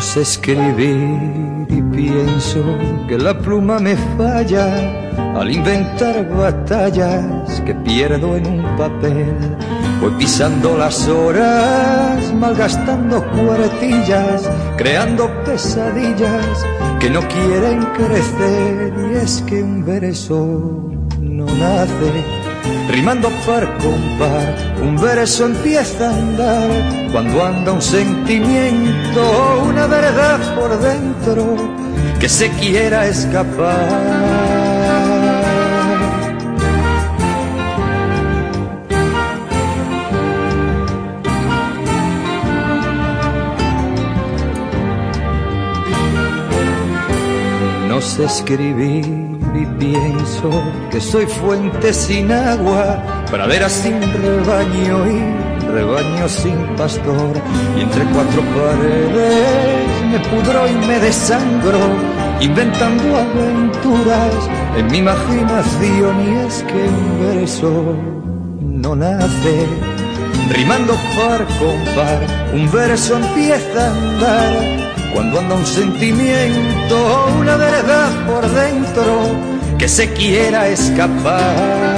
sé escribir y pienso que la pluma me falla al inventar batallas que pierdo en un papel. Voy pisando las horas, malgastando cuartillas, creando pesadillas que no quieren crecer. Y es que un verso no nace rimando par con par, un verso empieza a andar cuando anda un sentimiento, por dentro que se quiera escapar. No sé escribir y pienso que soy fuente sin agua, pradera sin rebaño y rebaño sin pastor. Y entre cuatro paredes me pudro y me desangro, inventando aventuras en mi imaginación. Y es que un verso no nace rimando par con par, un verso empieza a andar cuando anda un sentimiento, una verdad por dentro que se quiera escapar.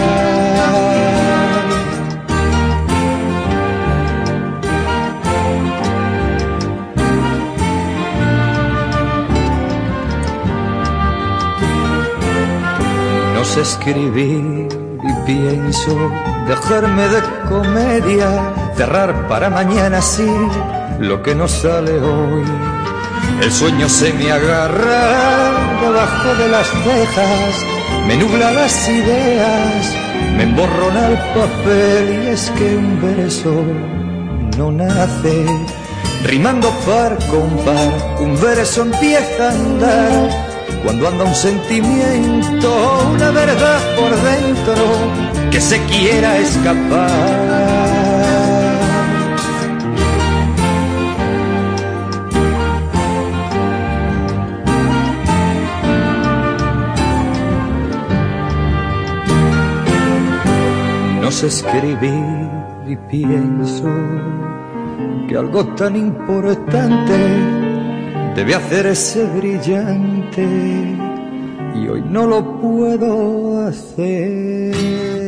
Sé escribir y pienso dejarme de comedia, cerrar para mañana sí lo que no sale hoy el sueño se me agarra debajo de las cejas, me nubla las ideas, me emborrona el papel y es que un verso no nace. Rimando par con par, un verso empieza a andar cuando anda un sentimiento, una verdad por dentro que se quiera escapar. No sé escribir y pienso que algo tan importante debe hacerse brillante y hoy no lo puedo hacer.